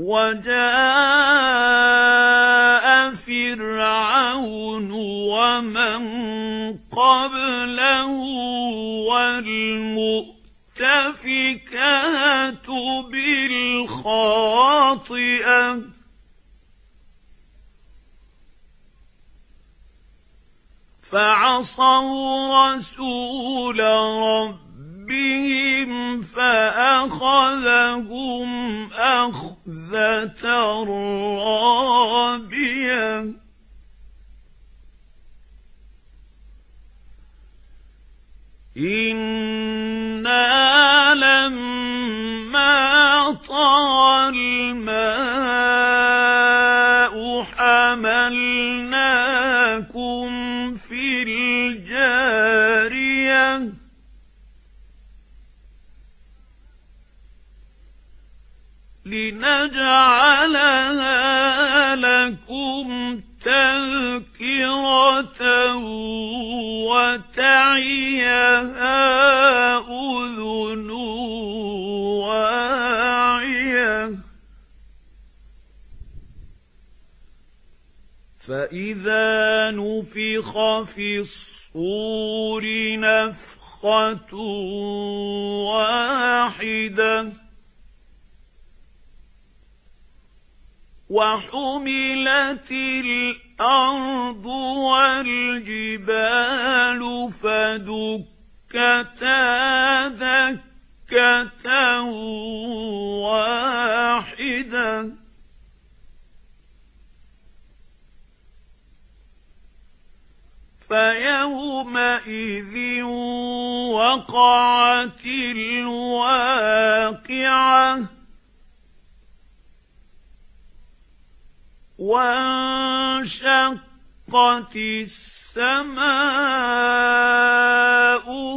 وَجَاءَ فِرْعَوْنُ وَمَن قَبْلَهُ وَالْمُؤْتَفِكَاتُ بِالْخَاطِئَةِ. فَعَصَوْا رَسُولَ رَبِّهِمْ فَأَخَذَهُمْ أَخْذَةً رَّابِيَةً. إِنَّا لَمَّا طَغَى الْمَاءُ لِنَجْعَلَهَا لَكُمْ تَذْكِرَةً وَتَعِيَهَا أُذُنٌ وَاعِيَةٌ. فَإِذَا نُفِخَ فِي الصُّورِ نَفْخَةٌ وَاحِدَةٌ وَحُمِلَتِ الْأَرْضُ وَالْجِبَالُ فَدُكَّتَا دَكَّةً وَاحِدَةً. فَيَوْمَئِذٍ وَقَعَتِ الْوَاقِعَةُ. وَانشَقَّتِ السَّمَاءُ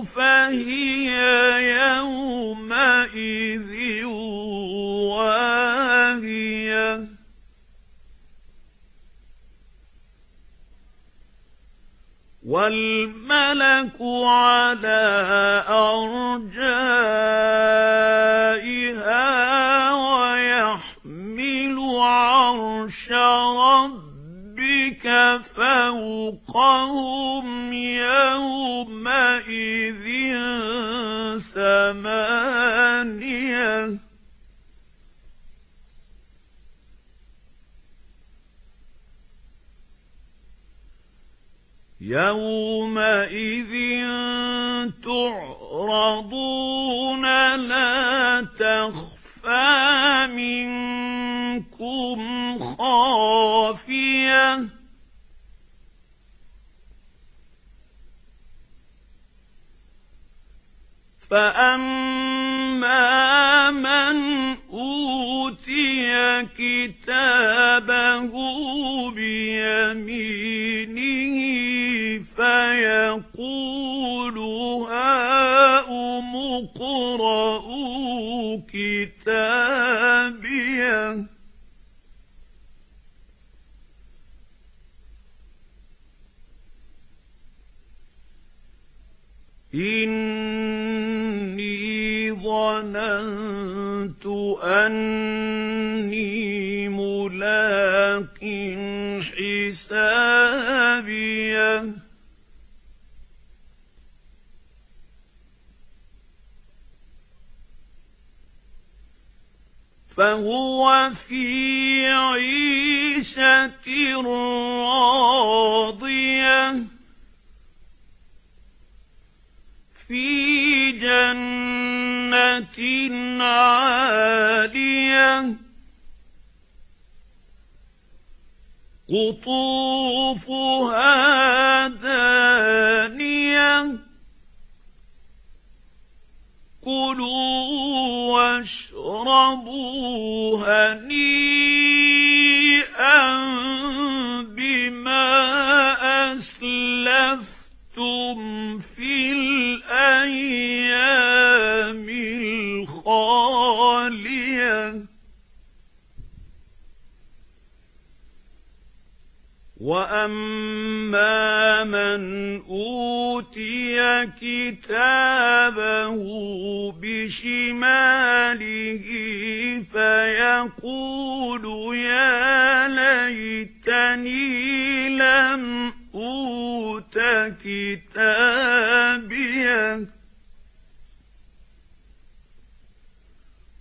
فَهِيَ يَوْمَئِذٍ وَاهِيَةٌ. وَالْمَلَكُ عَلَى أَرْجَائِهَا رَبِّكَ فَوْقَهُمْ يَوْمَئِذٍ ثَمَانِيَةٌ. يَوْمَئِذٍ تُعْرَضُونَ لَا تَخْفَى فَأَمَّا مَنْ أُوتِيَ كِتَابَهُ بِيَمِينِهِ فَيَقُولُ هَاؤُمُ اقْرَءُوا كِتَابِيَهْ إِنِّي ظَنَنتُ أَنِّي مُلَاقٍ حِسَابِيَهْ فَهُوَ فِي عِيشَةٍ رَاضِيَةٍ فِي جَنَّةٍ عَالِيَةٍ قُطُوفُهَا دَانِيَةٌ. كُلُوا وَاشْرَبُوا هَنِيئًا. وَأَمَّا مَنْ أُوتِيَ كِتَابَهُ بِشِمَالِهِ فَيَقُولُ يَا لَيْتَنِي لَمْ أُوتَ كِتَابِيَهْ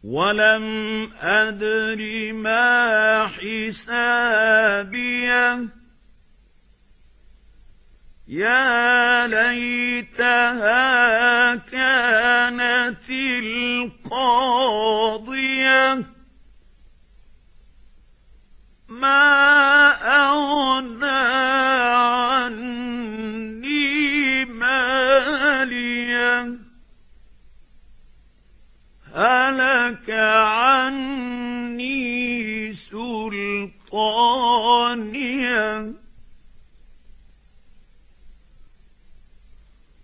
وَلَمْ أَدْرِ مَا حِسَابِيَهْ يَا لَيْتَهَا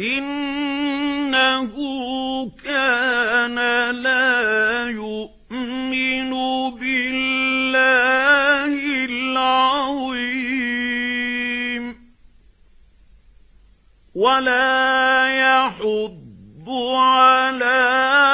إِنَّهُ كَانَ لَا يُؤْمِنُ بِاللَّهِ الْعَظِيمِ وَلَا يَحُضُّ عَلَى